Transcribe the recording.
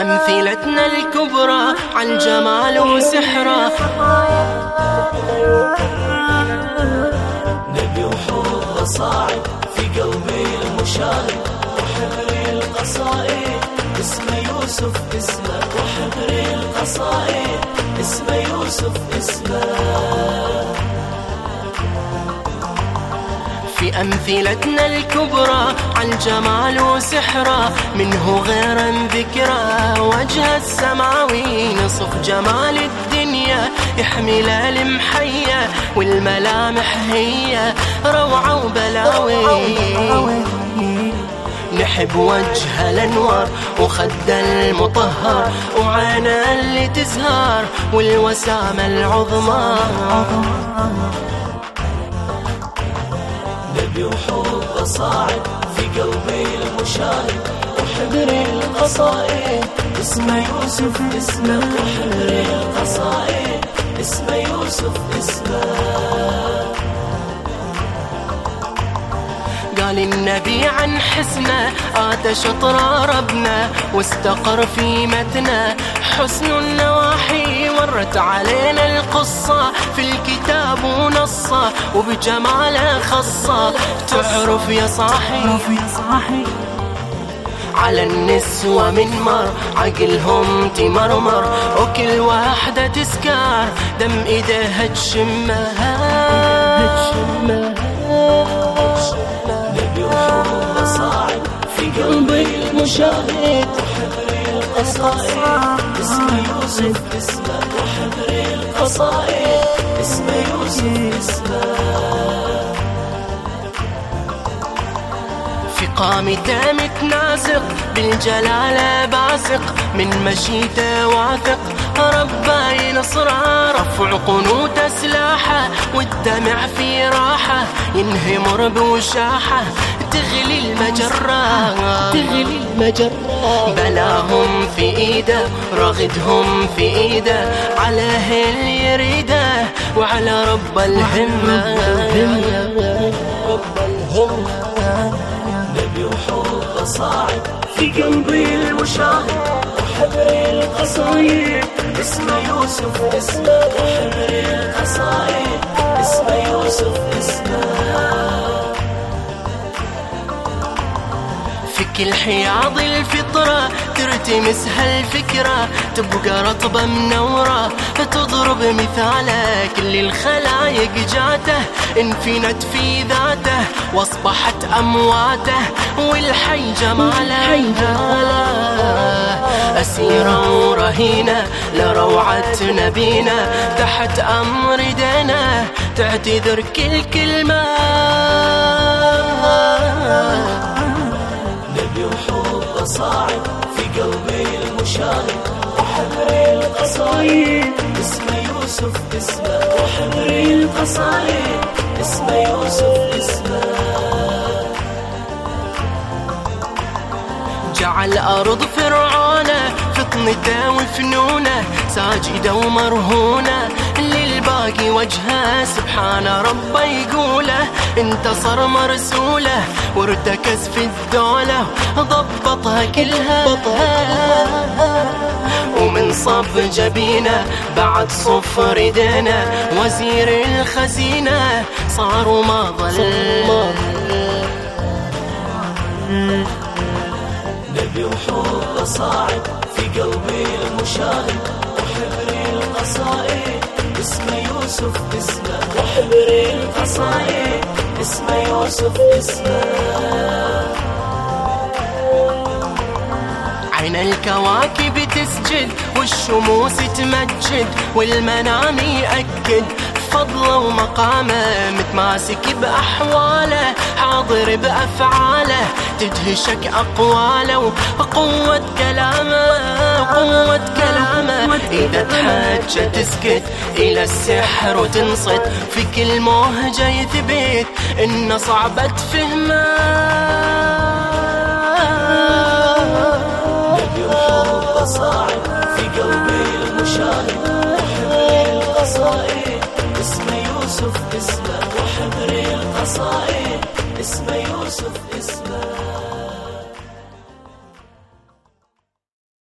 أمثلتنا الكبرى عن جمال وسحرة. نبي وحوض صاعد في قلبي المشاهد وحبري القصائد. اسمه يوسف اسمه وحبري القصائد. اسمه يوسف اسمه في أمثلتنا الكبرى عن جمال وسحره منه غير ذكرى. وجه السماوي نصف جمال الدنيا يحمل المحية والملامح هي. روعة وبلاوي. نحب وجه الأنوار وخد المطهر وعينه اللي تزهر والوسامة العظمى. نبي وحوض صاعد في قلبي المشاهد وحبري القصائد اسمه يوسف اسمه وحبري القصائد. اسمه يوسف اسمه النبي عن حسنه آت شطر ربنا واستقر في متنا حسن النواحي مرت علينا القصة في الكتاب ونصة وبجماله خصة تعرف يا صاحي على النسوة من مر عقلهم تمرمر. وكل واحدة تسكر دم إيديها تشمها. نبي قلبي المشاهد وحبري القصائد اسمه يوسف القصائد اسمه يوسف في قامته متناسق بالجلالة باسق من مشيته واثق. ربا ينصره رفع قنوت سلاحة والدمع في راحة ينهمر بوشاحة تغلي المجرة تغلي المجرة بلاهم في إيده رغدهم في إيده. عليه اللي يريده؟ وعلى رب الهمة. رب الهمة. نبي وحوض صاعد في قلبي المشاهد. وحبري القصايد. اسمه يوسف اسمه وحبري القصايد. اسمه يوسف اسمه كل حياض الفطرة ترتمسها الفكرة تبقى رطبة منورة تضرب مثاله كل الخلايق جاته. انفنت في ذاته وأصبحت أمواته والحي جماله. أسيرة ورهينة لروعة نبينا تحت أمر دينا تعتذر كل كلمة. صاعد في قلبي المشاهد. وحبري القصايد. اسمه يوسف اسمه. وحبري القصايد. اسمه يوسف اسمه. جعل أرض فرعونه فطنته وفنونه ساجدة ومرهونة للباقي وجهه سبحان ربه يقوله. انتصر مرسوله وارتكز في الدولة ضبطها كلها. ومن صب جبينه بعد صفر دينه وزير الخزينة صار وما ظل وحبري القصائد. اسمه يوسف اسمه. وحبري القصائد. اسمه يوسف اسمه. عين الكواكب تسجد والشموس تمجد والمنام يأكد فضله ومقامه متماسك بأحواله حاضر بأفعاله. تدهشك أقواله وقوة كلامه قوة كلامه. إذا تحجى تسكت إلى السحر وتنصت في كل موهجة يثبت إن صعبة فهمه. نبي وحوض صاعد في قلبي المشاهد وحبري القصائد اسمه يوسف اسمه وحبري القصائد. اسمه يوسف اسمه.